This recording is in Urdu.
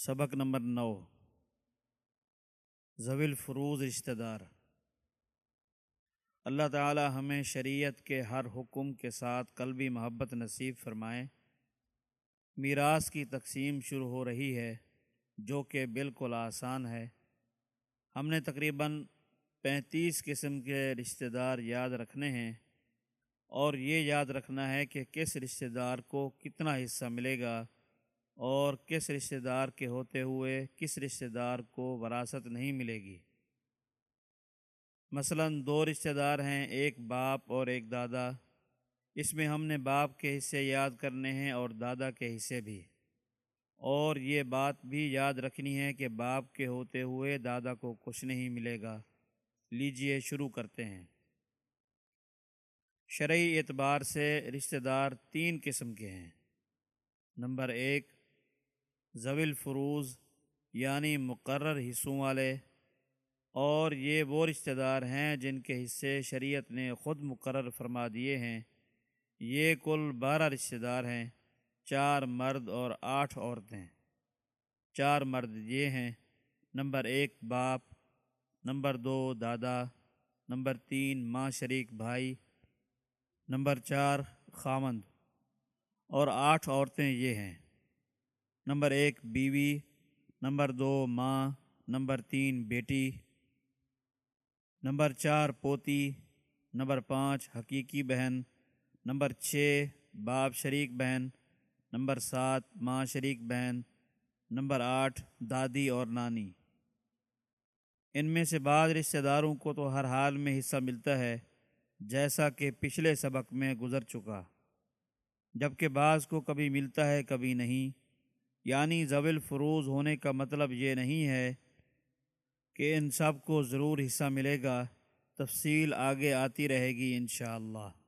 سبق نمبر نو ضویل فروز رشتہ دار۔ اللہ تعالی ہمیں شریعت کے ہر حکم کے ساتھ قلبی محبت نصیب فرمائیں میراث کی تقسیم شروع ہو رہی ہے، جو کہ بالکل آسان ہے۔ ہم نے تقریباً پینتیس قسم کے رشتہ دار یاد رکھنے ہیں۔ اور یہ یاد رکھنا ہے کہ کس رشتہ دار کو کتنا حصہ ملے گا۔ اور کس رشتہ دار کے ہوتے ہوئے کس رشتہ دار کو وراثت نہیں ملے گی؟ مثلا دو رشتہ دار ہیں، ایک باپ اور ایک دادا۔ اس میں ہم نے باپ کے حصے یاد کرنے ہیں اور دادا کے حصے بھی۔ اور یہ بات بھی یاد رکھنی ہے کہ باپ کے ہوتے ہوئے دادا کو کچھ نہیں ملے گا۔ لیجیے شروع کرتے ہیں۔ شرعی اعتبار سے رشتہ دار تین قسم کے ہیں۔ نمبر ایک ضویل فروز یعنی مقرر حصوں والے، اور یہ وہ رشتہ دار ہیں جن کے حصے شریعت نے خود مقرر فرما دیے ہیں۔ یہ کل بارہ رشتہ دار ہیں، چار مرد اور آٹھ عورتیں۔ چار مرد یہ ہیں، نمبر ایک باپ، نمبر دو دادا، نمبر تین ماں شریک بھائی، نمبر چار خامند، اور آٹھ عورتیں یہ ہیں۔ نمبر ایک بیوی، نمبر دو ماں، نمبر تین بیٹی، نمبر چار پوتی، نمبر پانچ حقیقی بہن، نمبر چھ باپ شریک بہن، نمبر سات ماں شریک بہن، نمبر آٹھ دادی اور نانی۔ ان میں سے بعض رشتہ داروں کو تو ہر حال میں حصہ ملتا ہے، جیسا کہ پچھلے سبق میں گزر چکا۔ جبکہ بعض کو کبھی ملتا ہے، کبھی نہیں۔ یعنی زویل فروز ہونے کا مطلب یہ نہیں ہے کہ ان سب کو ضرور حصہ ملے گا، تفصیل آگے آتی رہے گی انشاءاللہ۔ اللہ